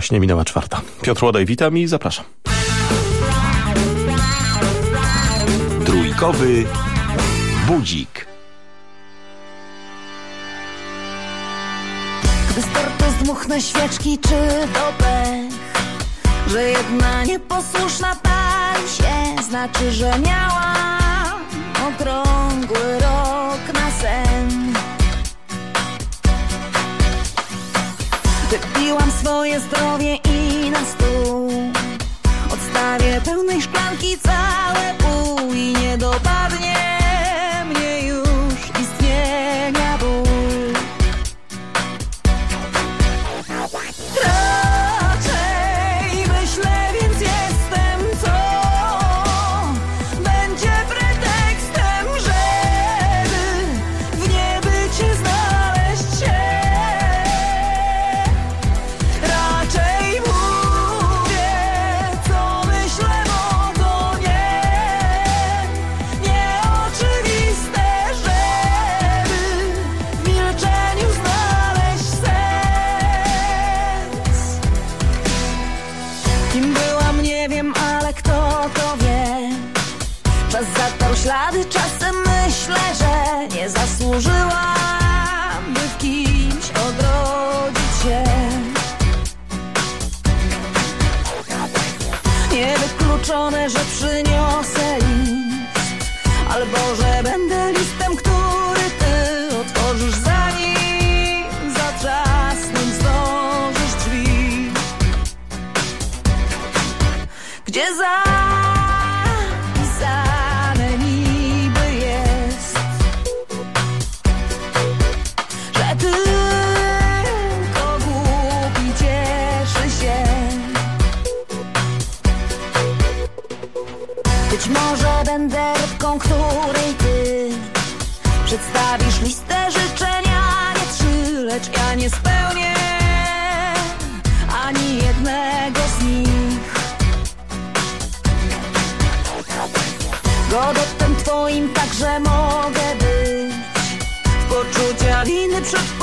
Właśnie minęła czwarta. Piotr Łodaj, witam i zapraszam. Trójkowy budzik. Gdy z tortu zdmuchnę świeczki czy do pech Że jedna nieposłuszna pali się Znaczy, że miałam okrągły rok na sen Wypiłam swoje zdrowie i na stół. Odstawię pełnej szklanki całe pół I nie dopadnie Design. in the truck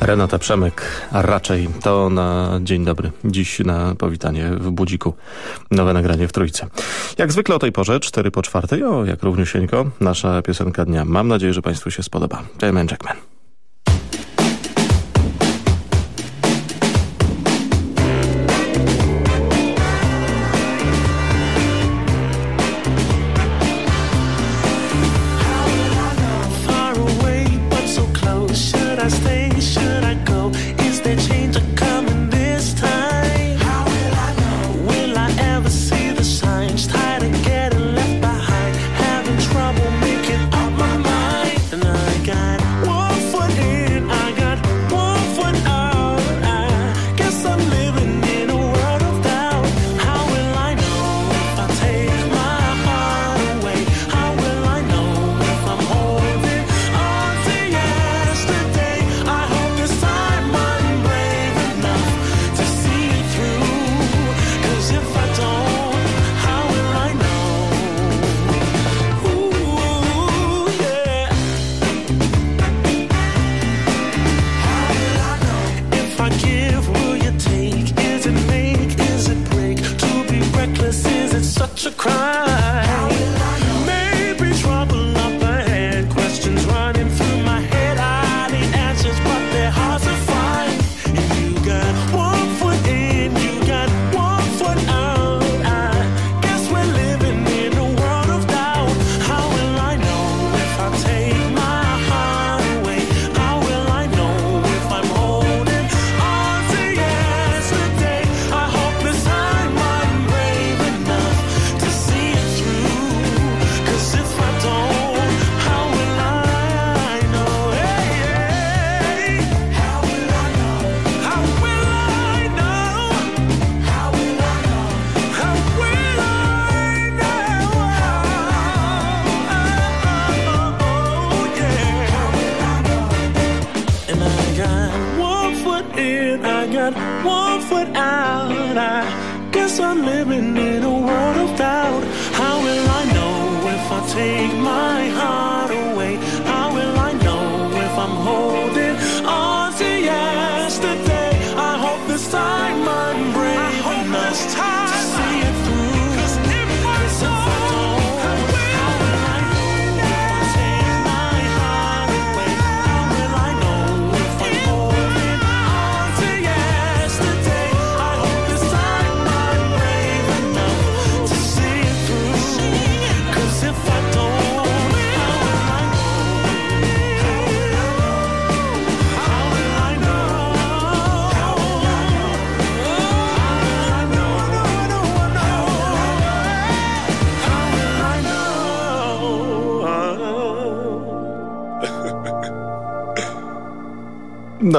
Renata Przemek, a raczej to na dzień dobry. Dziś na powitanie w Budziku. Nowe nagranie w Trójce. Jak zwykle o tej porze, 4 po czwartej, o jak równiusieńko, nasza piosenka dnia. Mam nadzieję, że Państwu się spodoba. Amen Jackman.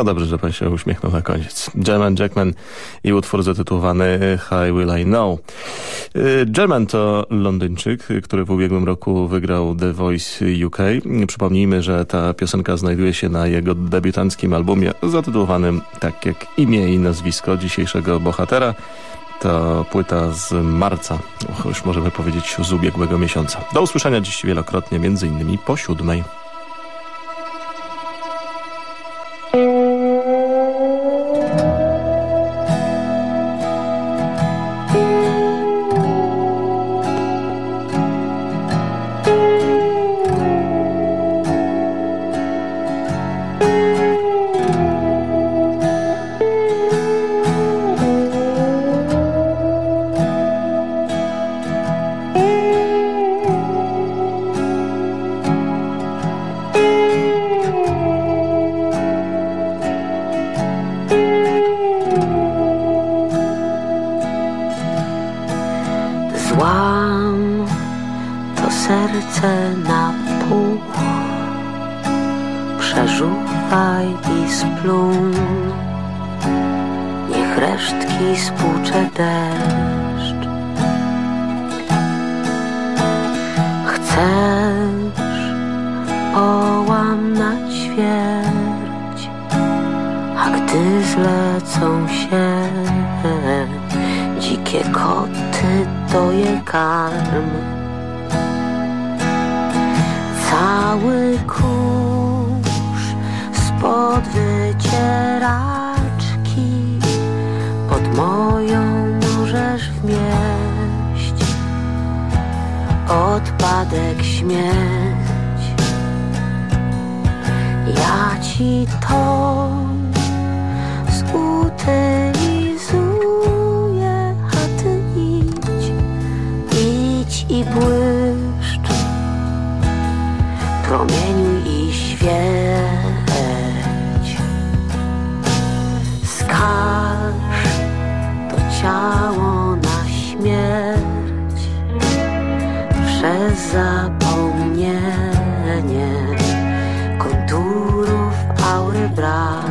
No dobrze, że pan się uśmiechnął na koniec. German Jackman i utwór zatytułowany How Will I Know. Y, German to Londyńczyk, który w ubiegłym roku wygrał The Voice UK. Przypomnijmy, że ta piosenka znajduje się na jego debiutanckim albumie zatytułowanym tak jak imię i nazwisko dzisiejszego bohatera. To płyta z marca, już możemy powiedzieć z ubiegłego miesiąca. Do usłyszenia dziś wielokrotnie, między innymi po siódmej. zapomnienie konturów aury brak.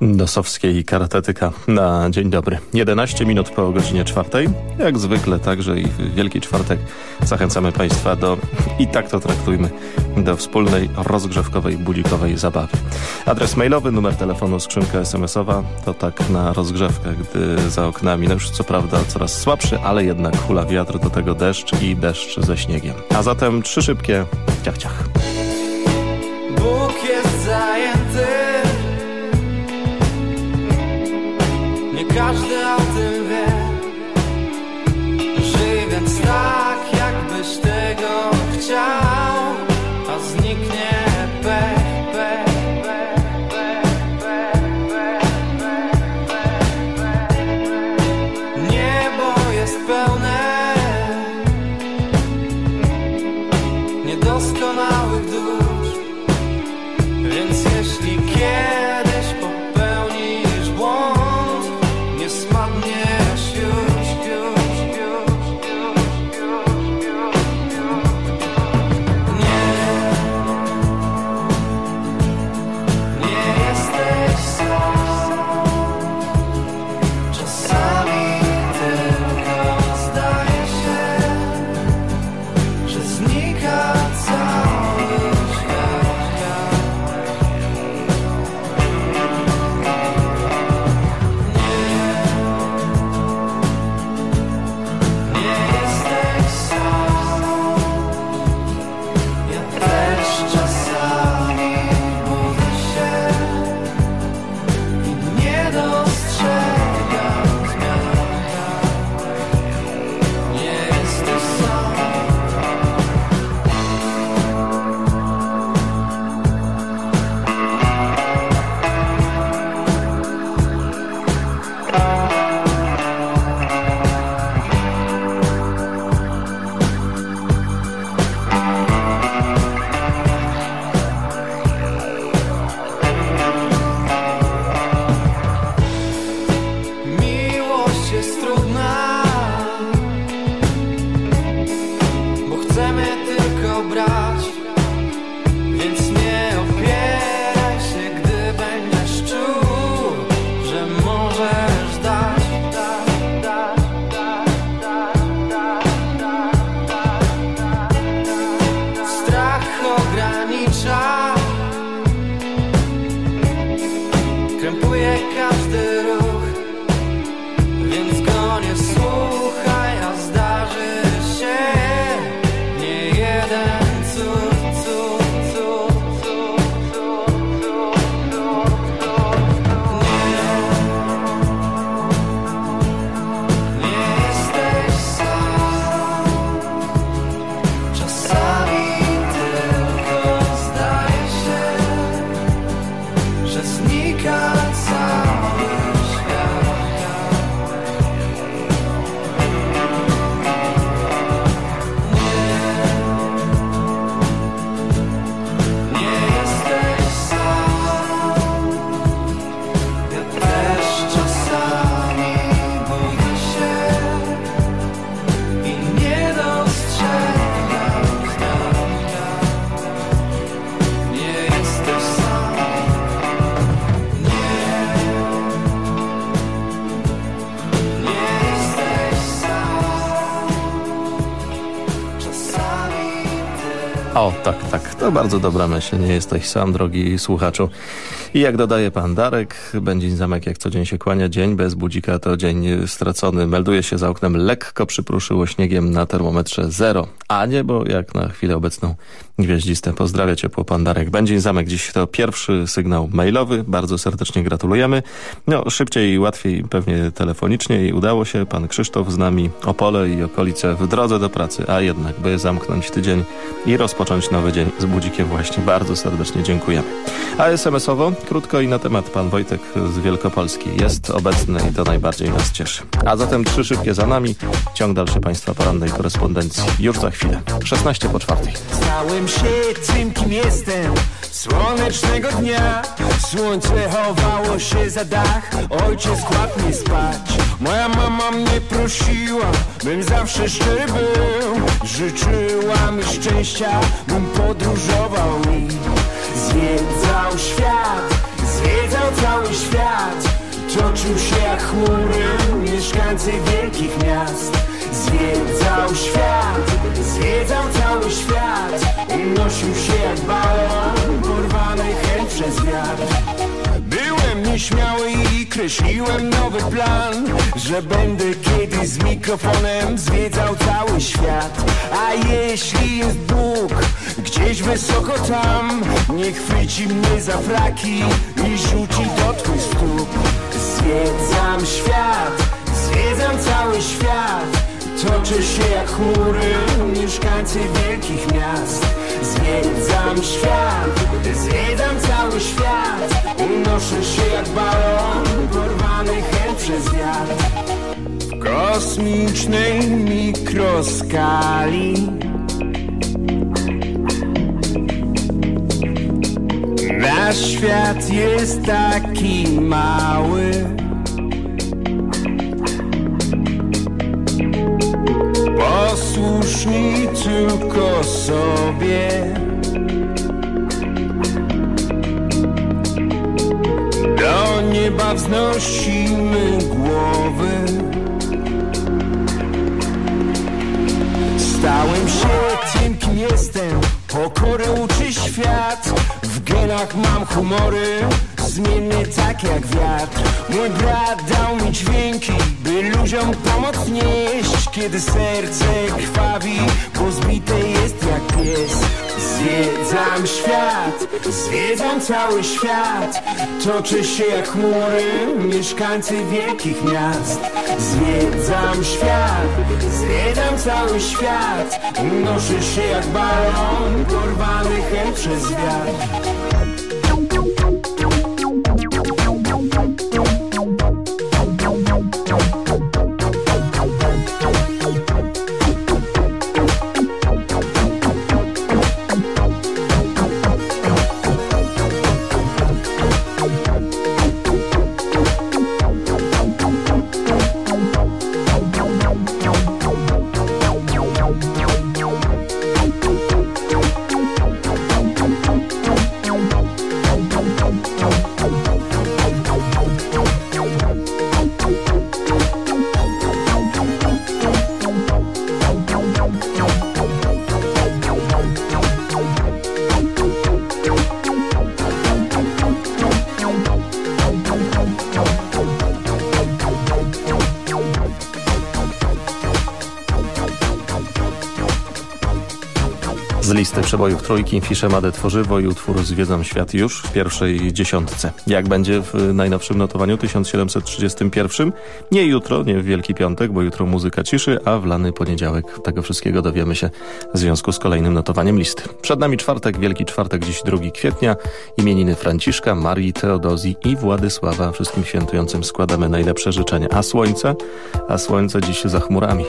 Dosowskiej karatetyka na dzień dobry. 11 minut po godzinie czwartej. Jak zwykle także i w Wielki Czwartek zachęcamy Państwa do, i tak to traktujmy, do wspólnej rozgrzewkowej, budzikowej zabawy. Adres mailowy, numer telefonu, skrzynka smsowa to tak na rozgrzewkę, gdy za oknami, no już co prawda coraz słabszy, ale jednak hula wiatr, do tego deszcz i deszcz ze śniegiem. A zatem trzy szybkie ciach ciach. Każdy o tym wie. Żyj więc tak, jakbyś tego chciał O, tak, tak. To bardzo dobra myśl. Nie jesteś sam, drogi słuchaczu. I jak dodaje pan Darek, Będzień Zamek jak co dzień się kłania. Dzień bez budzika to dzień stracony. Melduje się za oknem lekko przypruszyło śniegiem na termometrze zero. A niebo jak na chwilę obecną gwieździste. Pozdrawia ciepło pan Darek. Będzień Zamek dziś to pierwszy sygnał mailowy. Bardzo serdecznie gratulujemy. No, szybciej i łatwiej pewnie telefonicznie i udało się. Pan Krzysztof z nami Opole i okolice w drodze do pracy. A jednak, by zamknąć tydzień i rozpocząć nowy dzień z budzikiem właśnie. Bardzo serdecznie dziękujemy. A SMS-owo, krótko i na temat pan Wojtek z Wielkopolski jest obecny i to najbardziej nas cieszy. A zatem trzy szybkie za nami. Ciąg dalszy państwa porannej korespondencji już za chwilę. 16 po czwartej. Stałem się tym, kim jestem Słonecznego dnia Słońce chowało się za dach Ojciec kładł mnie spać Moja mama mnie prosiła Bym zawsze szczery był Życzyła mi szczęścia Bym podróżował i Zwiedzał świat, zwiedzał cały świat. Toczył się jak chmury mieszkańcy wielkich miast. Zwiedzał świat, zwiedzał cały świat. Unosił się jak balon, porwany chęt przez wiatr. Byłem nieśmiały i kreśliłem nowy plan Że będę kiedyś z mikrofonem zwiedzał cały świat. A jeśli jest Bóg gdzieś wysoko tam Niech chwyci mnie za fraki i rzuci do twych stóp. Zwiedzam świat, zwiedzam cały świat Toczę się jak chmury, mieszkańcy wielkich miast. Zwiedzam świat, zwiedzam cały świat. Unoszę się jak balon, porwany chęt przez wiatr. W kosmicznej mikroskali. Nasz świat jest taki mały Posłuszni tylko sobie. Do nieba wznosimy głowy. Stałem się tym, kim jestem? Pokory uczy świat. W genach mam humory Zmienny tak jak wiatr. Mój brat dał mi dźwięki By ludziom pomoc nieść. Kiedy serce krwawi Bo zbite jest jak pies. Zwiedzam świat Zwiedzam cały świat. Toczę się jak chmury Mieszkańcy wielkich miast. Zwiedzam świat Zwiedzam cały świat. Unoszę się jak balon Porwany chęt przez wiatr przebojów trójki Fiszemade Tworzywo i utwór Zwiedzam Świat już w pierwszej dziesiątce. Jak będzie w najnowszym notowaniu 1731? Nie jutro, nie w Wielki Piątek, bo jutro muzyka ciszy, a w lany poniedziałek. Tego wszystkiego dowiemy się w związku z kolejnym notowaniem listy. Przed nami czwartek, Wielki Czwartek, dziś 2 kwietnia. Imieniny Franciszka, Marii, Teodozji i Władysława. Wszystkim świętującym składamy najlepsze życzenia. A słońce? A słońce dziś za chmurami.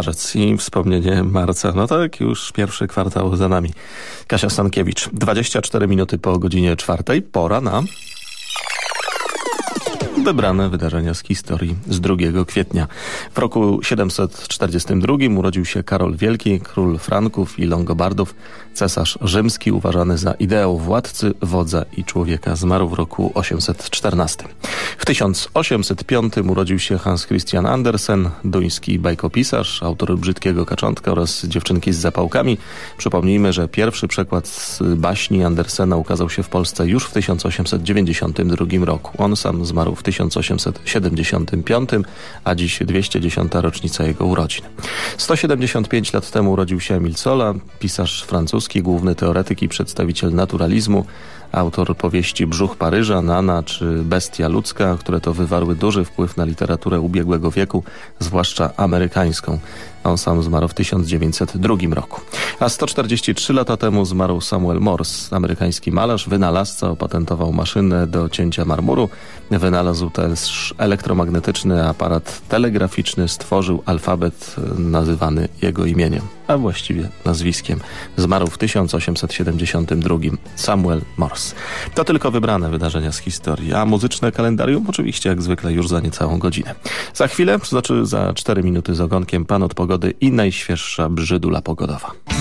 Marzec i wspomnienie marca. No tak, już pierwszy kwartał za nami. Kasia Stankiewicz. 24 minuty po godzinie czwartej. Pora na wybrane wydarzenia z historii z 2 kwietnia. W roku 742 urodził się Karol Wielki, król Franków i Longobardów, cesarz rzymski uważany za ideał władcy, wodza i człowieka. Zmarł w roku 814. W 1805 urodził się Hans Christian Andersen, duński bajkopisarz, autor Brzydkiego Kaczątka oraz Dziewczynki z zapałkami. Przypomnijmy, że pierwszy przekład z baśni Andersena ukazał się w Polsce już w 1892 roku. On sam zmarł w 1875, a dziś 210. rocznica jego urodzin. 175 lat temu urodził się Emil Zola, pisarz francuski, główny teoretyk i przedstawiciel naturalizmu, autor powieści Brzuch Paryża, Nana czy Bestia ludzka, które to wywarły duży wpływ na literaturę ubiegłego wieku, zwłaszcza amerykańską. On sam zmarł w 1902 roku. A 143 lata temu zmarł Samuel Morse, amerykański malarz, wynalazca, opatentował maszynę do cięcia marmuru. Wynalazł też elektromagnetyczny aparat telegraficzny, stworzył alfabet nazywany jego imieniem, a właściwie nazwiskiem. Zmarł w 1872 Samuel Morse. To tylko wybrane wydarzenia z historii, a muzyczne kalendarium oczywiście jak zwykle już za niecałą godzinę. Za chwilę, to znaczy za 4 minuty z ogonkiem, pan od pogody i najświeższa brzydula pogodowa.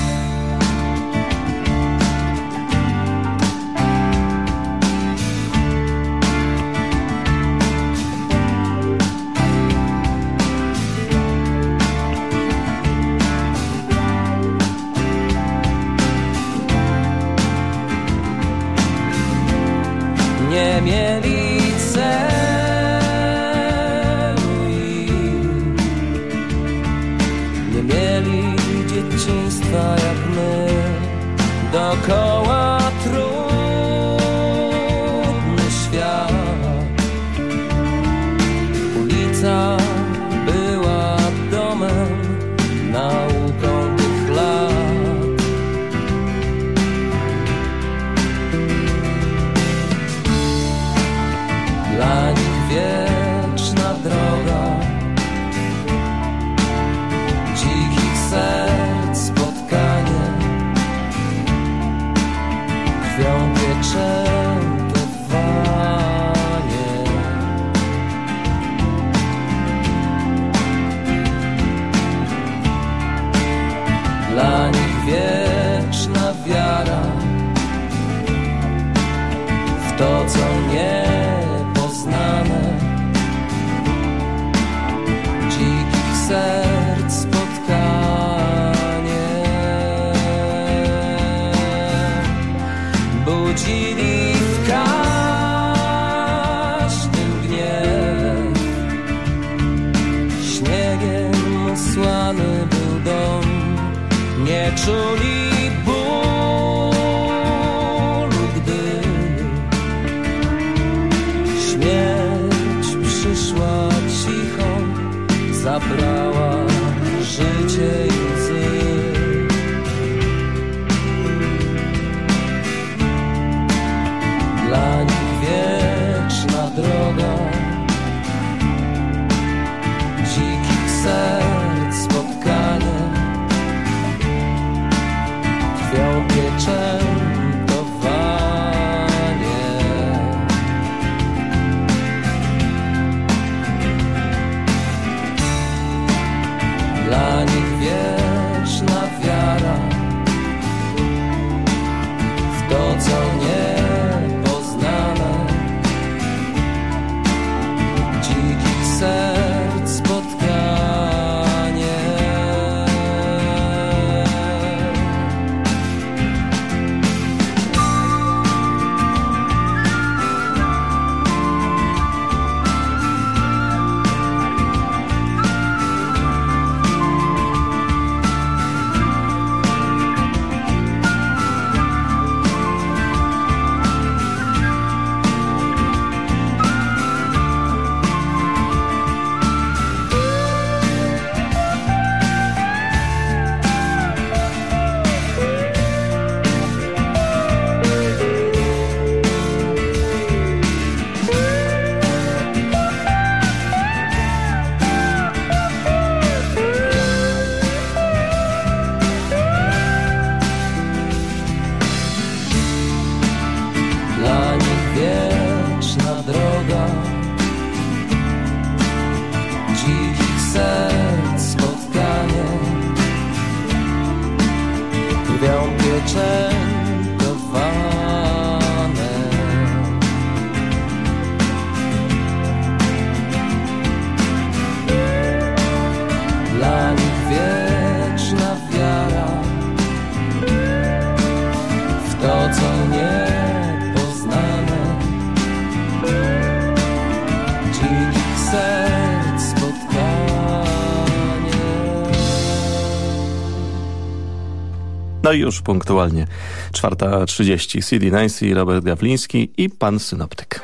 No już punktualnie 4.30 CD Nancy, Robert Gawliński i pan synoptyk.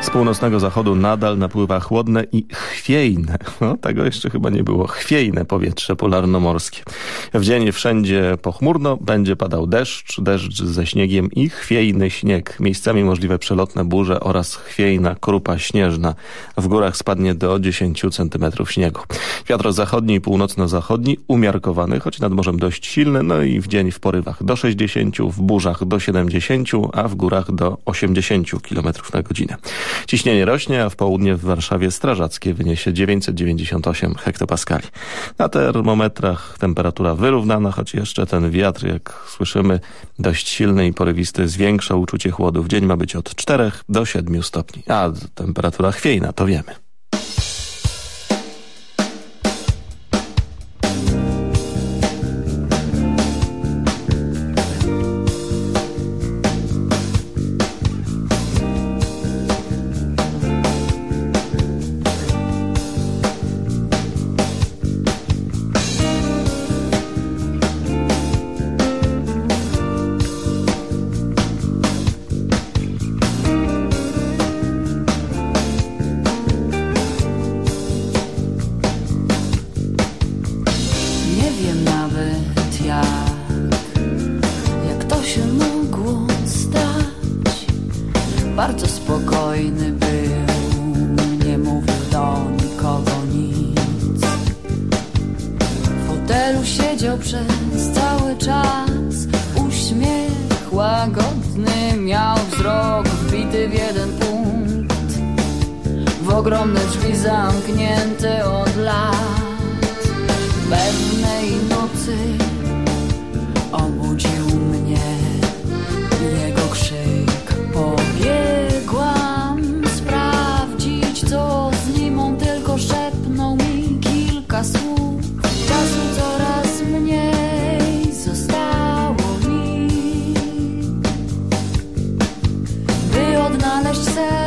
Z północnego zachodu nadal napływa chłodne i chwiejne, no tego jeszcze chyba nie było, chwiejne powietrze polarnomorskie. W dzień wszędzie pochmurno, będzie padał deszcz, deszcz ze śniegiem i chwiejny śnieg. Miejscami możliwe przelotne burze oraz chwiejna krupa śnieżna. W górach spadnie do 10 cm śniegu. Wiatr zachodni i północno-zachodni umiarkowany, choć nad morzem dość silny, no i w dzień w porywach do 60, w burzach do 70, a w górach do 80 km na godzinę. Ciśnienie rośnie, a w południe w Warszawie strażackie wyniesie 998 hektopaskali. Na termometrach temperatura wyrównana, choć jeszcze ten wiatr, jak słyszymy, dość silny i porywisty, zwiększa uczucie chłodu. W dzień ma być od 4 do 7 stopni, a temperatura chwiejna, to wiemy. By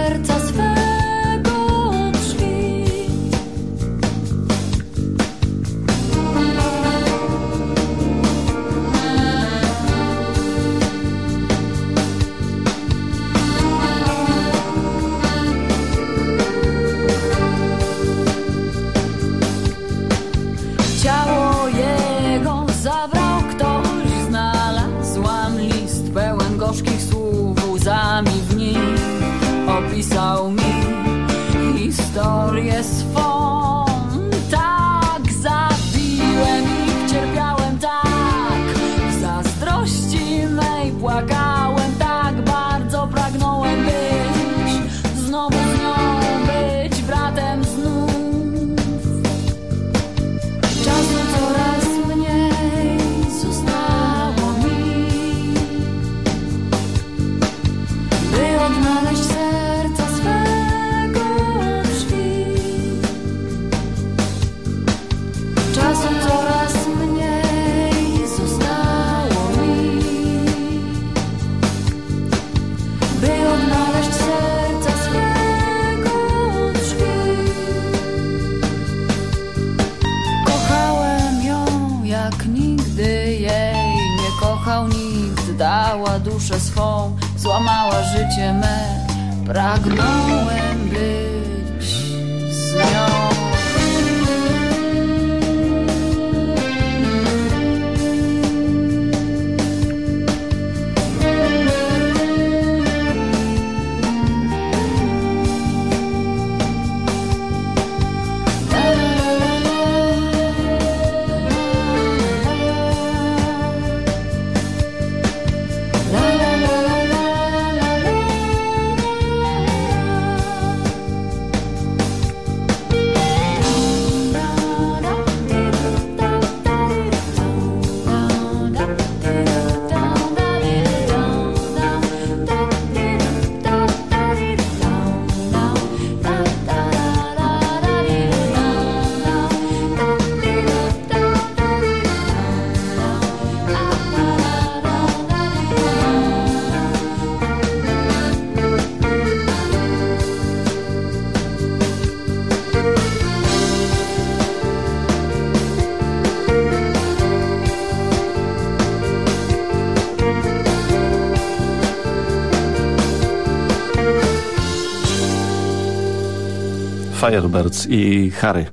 Firebirds i Harry.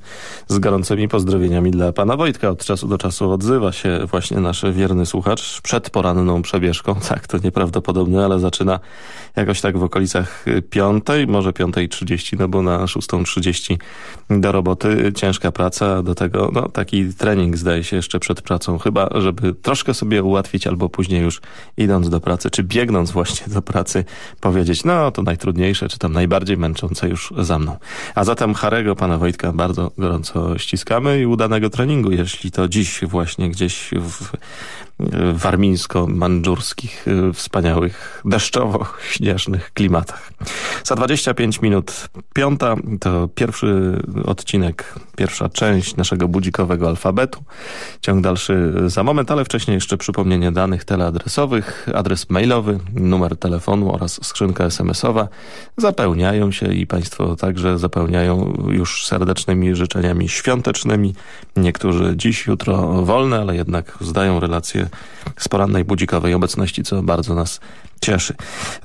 Z gorącymi pozdrowieniami dla pana Wojtka. Od czasu do czasu odzywa się właśnie nasz wierny słuchacz przed poranną przebieżką. Tak, to nieprawdopodobne, ale zaczyna jakoś tak w okolicach piątej, może piątej trzydzieści, no bo na szóstą trzydzieści do roboty. Ciężka praca, do tego no, taki trening zdaje się jeszcze przed pracą. Chyba, żeby troszkę sobie ułatwić albo później już idąc do pracy, czy biegnąc właśnie do pracy powiedzieć, no to najtrudniejsze, czy tam najbardziej męczące już za mną. A zatem Harego, pana Wojtka bardzo gorąco ściskamy i udanego treningu, jeśli to dziś właśnie gdzieś w warmińsko-mandżurskich, y, wspaniałych, deszczowo-śnieżnych klimatach. Za 25 minut piąta to pierwszy odcinek, pierwsza część naszego budzikowego alfabetu. Ciąg dalszy za moment, ale wcześniej jeszcze przypomnienie danych teleadresowych, adres mailowy, numer telefonu oraz skrzynka smsowa zapełniają się i Państwo także zapełniają już serdecznymi życzeniami świątecznymi. Niektórzy dziś, jutro wolne, ale jednak zdają relacje z porannej budzikowej obecności, co bardzo nas cieszy.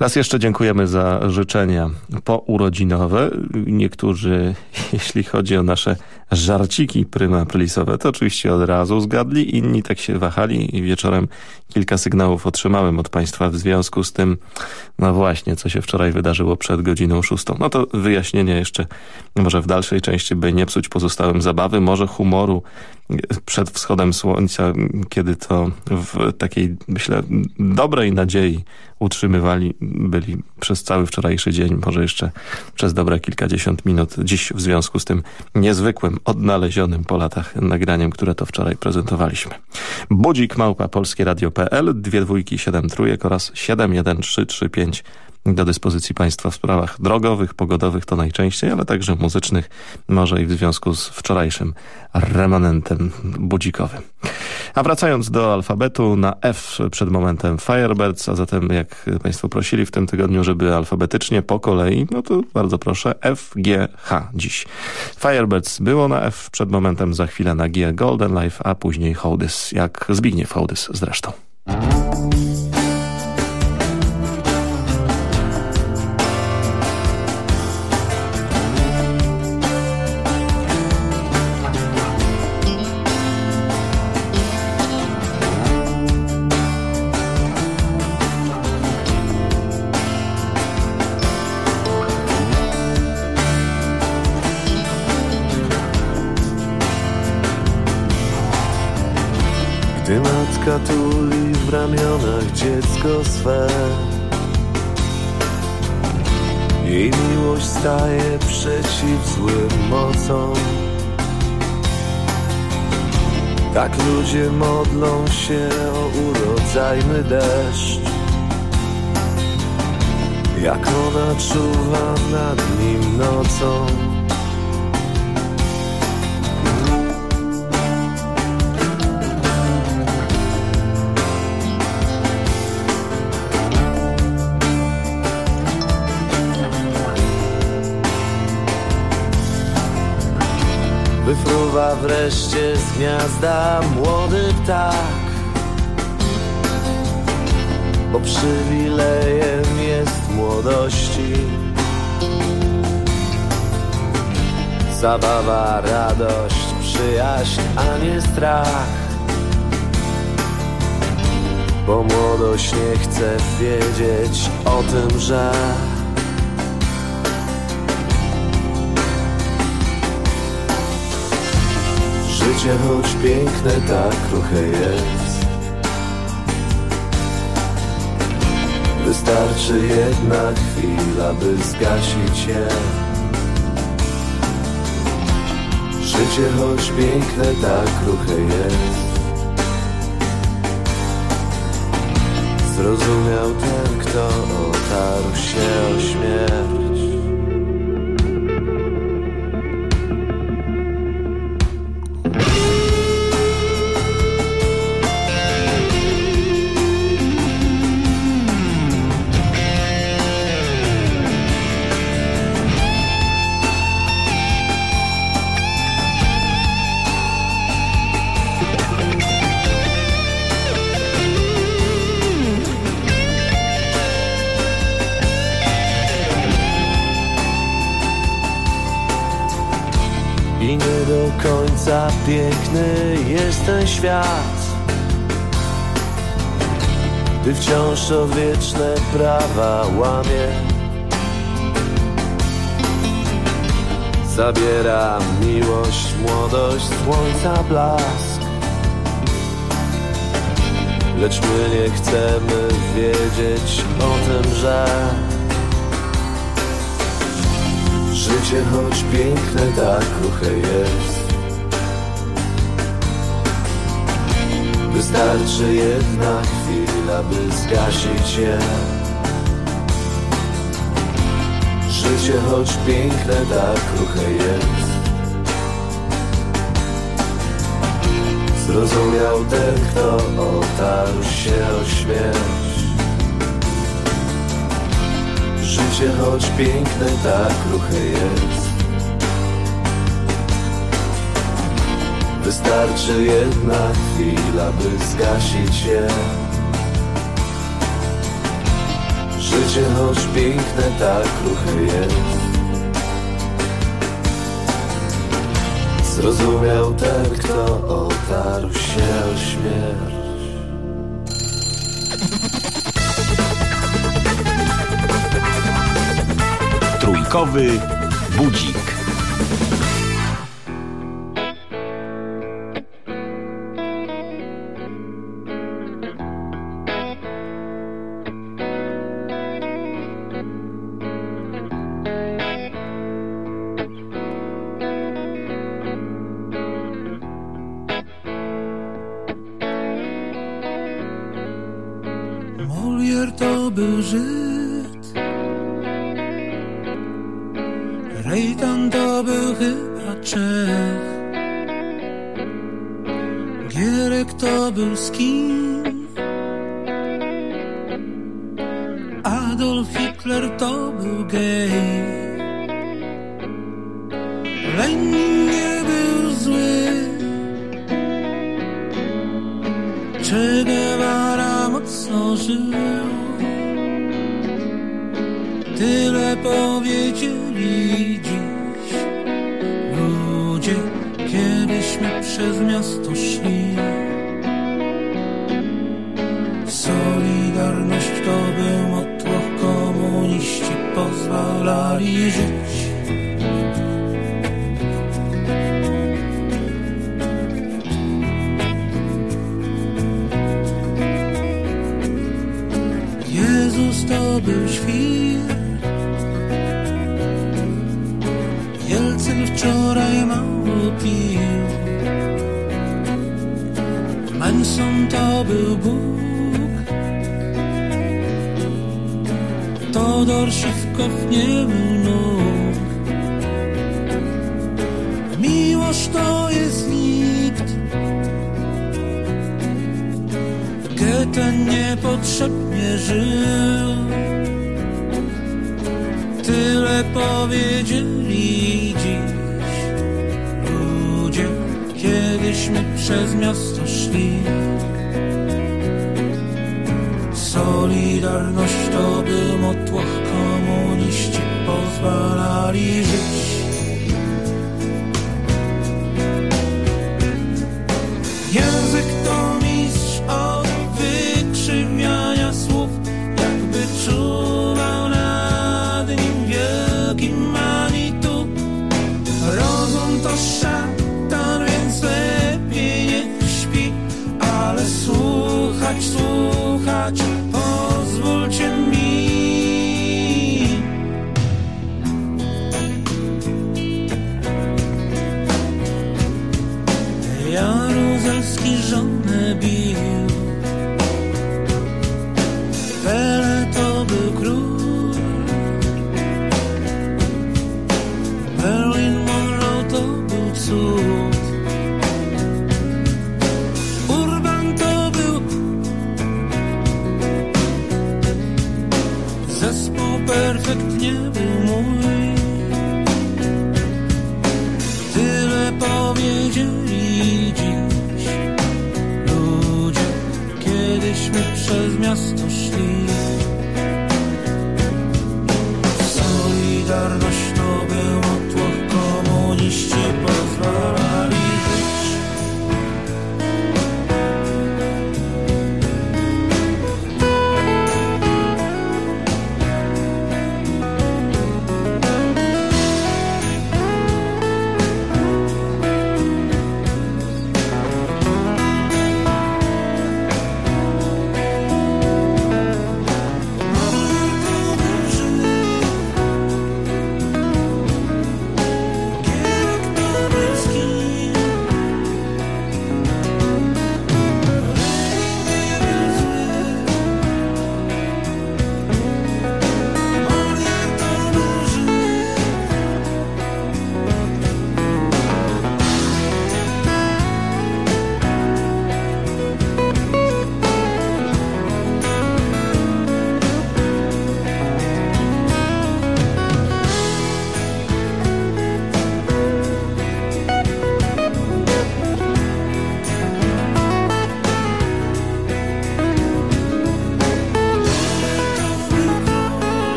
Raz jeszcze dziękujemy za życzenia pourodzinowe. Niektórzy, jeśli chodzi o nasze żarciki prymaplisowe, to oczywiście od razu zgadli, inni tak się wahali i wieczorem kilka sygnałów otrzymałem od Państwa w związku z tym, no właśnie, co się wczoraj wydarzyło przed godziną szóstą. No to wyjaśnienie jeszcze może w dalszej części, by nie psuć pozostałym zabawy, może humoru przed wschodem słońca, kiedy to w takiej, myślę, dobrej nadziei utrzymywali, byli przez cały wczorajszy dzień, może jeszcze przez dobre kilkadziesiąt minut, dziś w związku z tym niezwykłym, odnalezionym po latach nagraniem, które to wczoraj prezentowaliśmy. Budzik małpa polskieradio.pl, dwie dwójki, siedem trójek oraz siedem jeden trzy trzy pięć do dyspozycji Państwa w sprawach drogowych, pogodowych to najczęściej, ale także muzycznych, może i w związku z wczorajszym remanentem budzikowym. A wracając do alfabetu, na F przed momentem Firebirds, a zatem jak Państwo prosili w tym tygodniu, żeby alfabetycznie po kolei, no to bardzo proszę, F, G, H dziś. Firebirds było na F przed momentem, za chwilę na G Golden Life, a później Hołdys, jak Zbigniew Hołdys zresztą. Gdy matka tuli w ramionach dziecko swe Jej miłość staje przeciw złym mocom. Tak ludzie modlą się o urodzajny deszcz. Jak ona czuwa nad nim nocą Wreszcie z gniazda młody ptak. Bo przywilejem jest młodości. Zabawa, radość, przyjaźń, a nie strach. Bo młodość nie chce wiedzieć o tym, że Życie choć piękne, tak kruche jest. Wystarczy jedna chwila, by zgasić je. Życie choć piękne, tak kruche jest. Zrozumiał ten, kto otarł się o śmierć jest ten świat? Gdy wciąż odwieczne prawa łamie. Zabiera miłość, młodość, słońca blask. Lecz my nie chcemy wiedzieć o tym, że Życie choć piękne, tak kruche jest Wystarczy jedna chwila, by zgasić je. Życie choć piękne, tak kruche jest. Zrozumiał ten, kto otarł się o śmierć. Życie choć piękne, tak kruche jest Wystarczy jedna chwila, by zgasić je Życie choć piękne, tak kruche jest. Zrozumiał ten, kto otarł się o śmierć. Trójkowy budzik. To powiedzieli dziś. Ludzie, kiedyśmy przez miasto szli. Solidarność to był motłoch Komuniści pozwalali żyć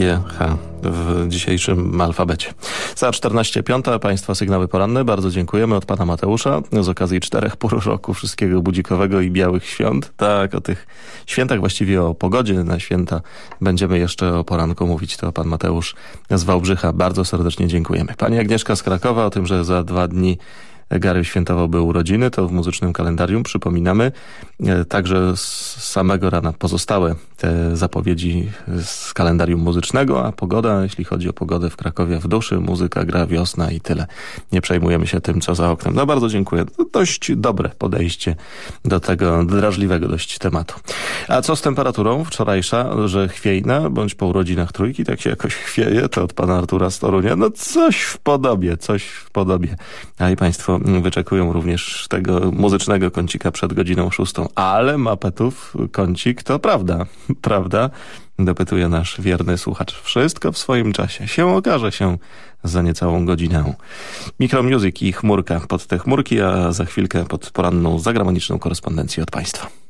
G, H w dzisiejszym alfabecie. Za 14.05 Państwa sygnały poranne. Bardzo dziękujemy od Pana Mateusza z okazji czterech pór roku wszystkiego budzikowego i białych świąt. Tak, o tych świętach, właściwie o pogodzie na święta będziemy jeszcze o poranku mówić. To Pan Mateusz z Wałbrzycha. Bardzo serdecznie dziękujemy. Pani Agnieszka z Krakowa o tym, że za dwa dni Gary świętowałby urodziny, to w muzycznym kalendarium przypominamy. E, także z samego rana pozostałe te zapowiedzi z kalendarium muzycznego, a pogoda, jeśli chodzi o pogodę w Krakowie w duszy, muzyka gra wiosna i tyle. Nie przejmujemy się tym, co za oknem. No bardzo dziękuję. Dość dobre podejście do tego drażliwego dość tematu. A co z temperaturą? Wczorajsza, że chwiejna, bądź po urodzinach trójki, tak się jakoś chwieje, to od pana Artura Storunia. No coś w podobie, coś w podobie. A i państwo wyczekują również tego muzycznego kącika przed godziną szóstą. Ale mapetów kącik to prawda. Prawda? Dopytuje nasz wierny słuchacz. Wszystko w swoim czasie. Się okaże się za niecałą godzinę. Mikromusic i chmurka pod te chmurki, a za chwilkę pod poranną zagraniczną korespondencję od Państwa.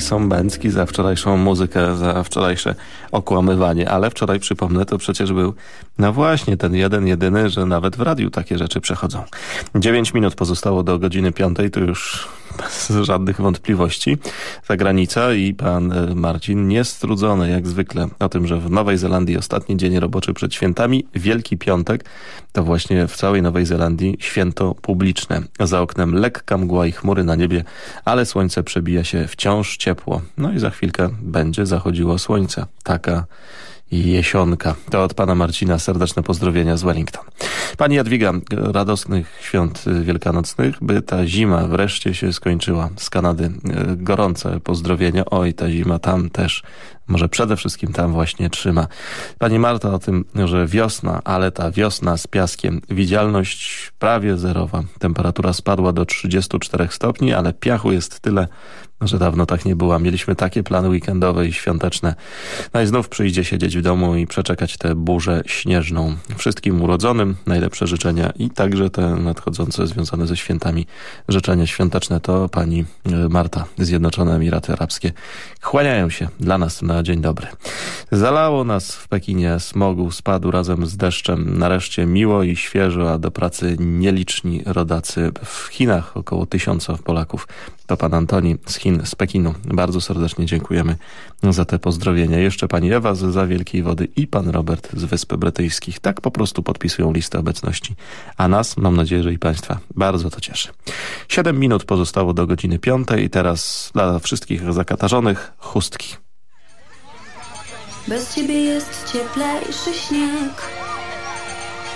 I Bęcki za wczorajszą muzykę, za wczorajsze okłamywanie. Ale wczoraj, przypomnę, to przecież był, no właśnie, ten jeden, jedyny, że nawet w radiu takie rzeczy przechodzą. Dziewięć minut pozostało do godziny piątej, to już bez żadnych wątpliwości. Ta granica i pan e, Marcin niestrudzony jak zwykle o tym, że w Nowej Zelandii ostatni dzień roboczy przed świętami, Wielki Piątek, to właśnie w całej Nowej Zelandii święto publiczne. Za oknem lekka mgła i chmury na niebie, ale słońce przebija się wciąż ciepło. No i za chwilkę będzie zachodziło słońce. Taka Jesionka. To od pana Marcina serdeczne pozdrowienia z Wellington. Pani Jadwiga, radosnych świąt wielkanocnych, by ta zima wreszcie się skończyła. Z Kanady e, gorące pozdrowienia. Oj, ta zima tam też, może przede wszystkim tam właśnie trzyma. Pani Marta o tym, że wiosna, ale ta wiosna z piaskiem. Widzialność prawie zerowa. Temperatura spadła do 34 stopni, ale piachu jest tyle, że dawno tak nie była. Mieliśmy takie plany weekendowe i świąteczne. No i znów przyjdzie siedzieć w domu i przeczekać tę burzę śnieżną. Wszystkim urodzonym najlepsze życzenia i także te nadchodzące związane ze świętami życzenia świąteczne to pani e, Marta, Zjednoczone Emiraty Arabskie. Chłaniają się dla nas na dzień dobry. Zalało nas w Pekinie, smogu spadł razem z deszczem. Nareszcie miło i świeżo, a do pracy nieliczni rodacy. W Chinach około tysiąca Polaków. To pan Antoni z Chin, z Pekinu. Bardzo serdecznie dziękujemy za te pozdrowienia. Jeszcze pani Ewa z Za Wielkiej Wody i pan Robert z Wysp Brytyjskich. Tak po prostu podpisują listę obecności. A nas, mam nadzieję, że i państwa, bardzo to cieszy. Siedem minut pozostało do godziny piątej teraz dla wszystkich zakatarzonych chustki. Bez ciebie jest cieplejszy śnieg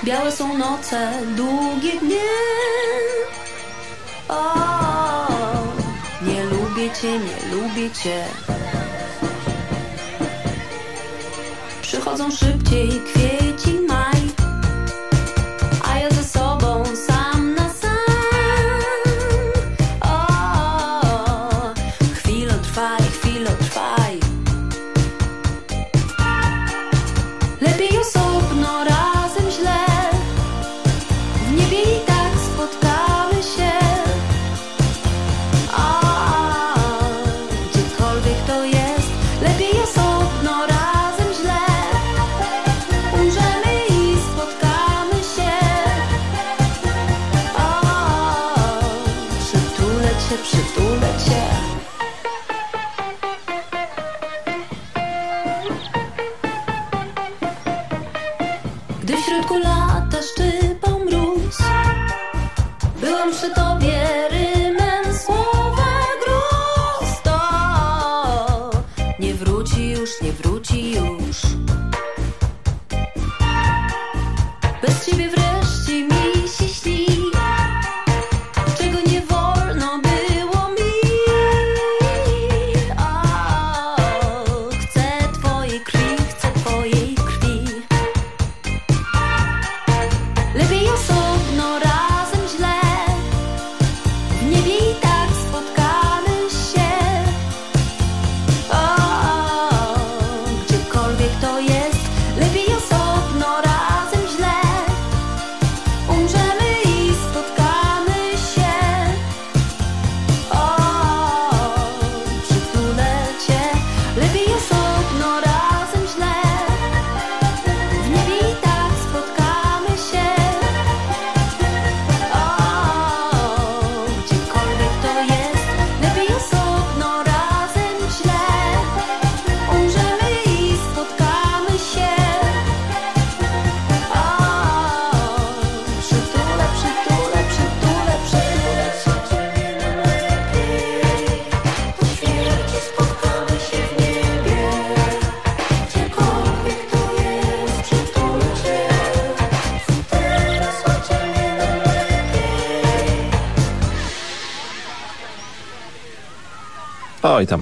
Białe są noce, długie dnie lubię cię, nie lubię cię Przychodzą szybciej kwieci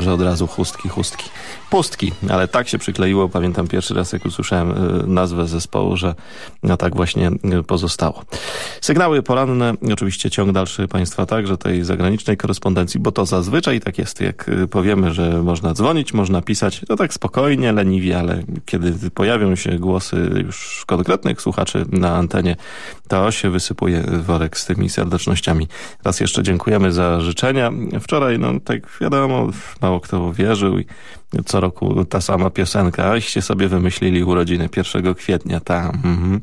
Że od razu chustki, chustki. Pustki, ale tak się przykleiło, pamiętam pierwszy raz, jak usłyszałem y, nazwę zespołu, że no tak właśnie y, pozostało. Sygnały poranne, oczywiście ciąg dalszy Państwa także tej zagranicznej korespondencji, bo to zazwyczaj tak jest, jak y, powiemy, że można dzwonić, można pisać, to tak spokojnie, leniwie, ale kiedy pojawią się głosy już konkretnych słuchaczy na antenie, to się wysypuje worek z tymi serdecznościami. Raz jeszcze dziękujemy za życzenia. Wczoraj, no tak wiadomo, mało kto wierzył i co roku ta sama piosenka. Iście sobie wymyślili urodziny 1 kwietnia. Ta, mhm.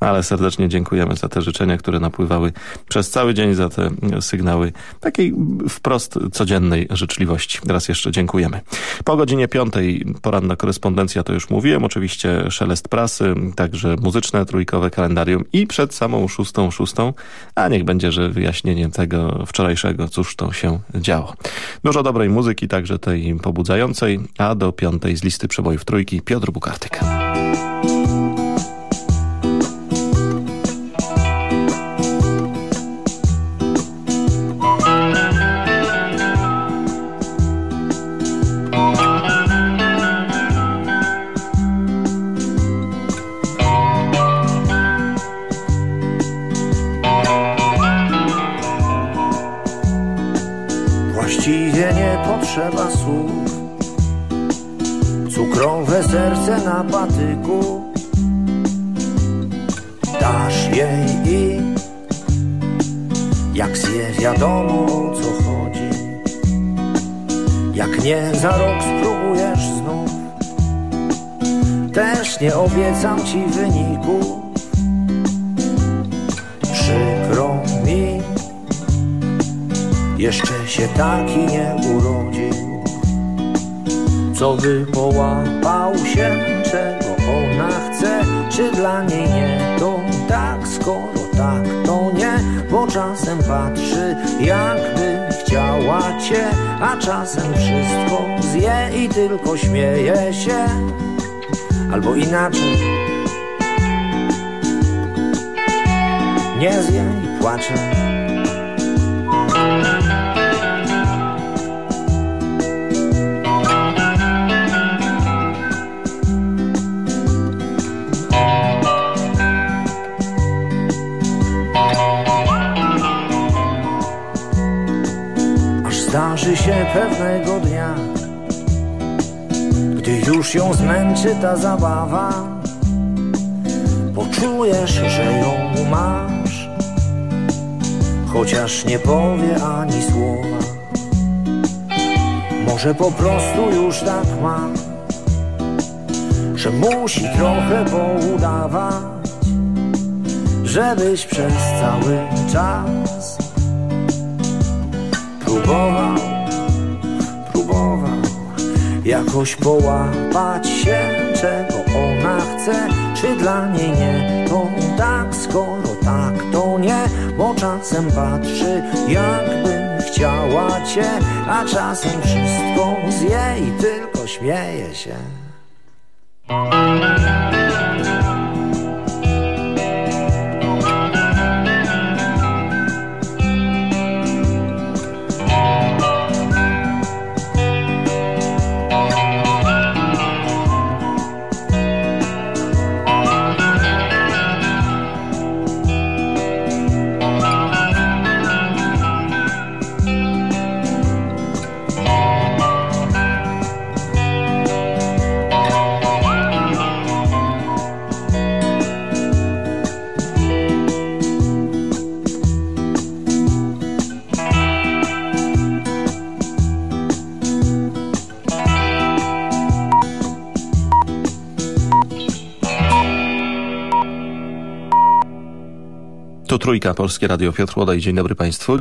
Ale serdecznie dziękujemy za te życzenia, które napływały przez cały dzień, za te sygnały takiej wprost codziennej życzliwości. Raz jeszcze dziękujemy. Po godzinie piątej poranna korespondencja, to już mówiłem. Oczywiście szelest prasy, także muzyczne, trójkowe kalendarium i przed samą szóstą, szóstą, a niech będzie, że wyjaśnieniem tego wczorajszego, cóż to się działo. Dużo dobrej muzyki, także tej pobudzającej, a do piątej z listy przebojów trójki Piotr Bukartyk. Ci wyniku. Przykro mi Jeszcze się taki nie urodził. Co by połapał się, czego ona chce, czy dla niej nie to tak, skoro tak to nie, bo czasem patrzy, jakby chciała cię, a czasem wszystko zje i tylko śmieje się, albo inaczej, nie zje i płacze. zdarzy się pewnego dnia, gdy już ją zmęczy ta zabawa, poczujesz, że ją masz, chociaż nie powie ani słowa. Może po prostu już tak ma, że musi trochę poudawać, żebyś przez cały czas próbował, próbował jakoś połapać się, czego ona chce, czy dla niej nie, to tak, skoro tak, to nie, bo czasem patrzy, jakby chciała cię, a czasem wszystko zje i tylko śmieje się. Trójka, Polskie Radio, Piotr Łoda i dzień dobry Państwu.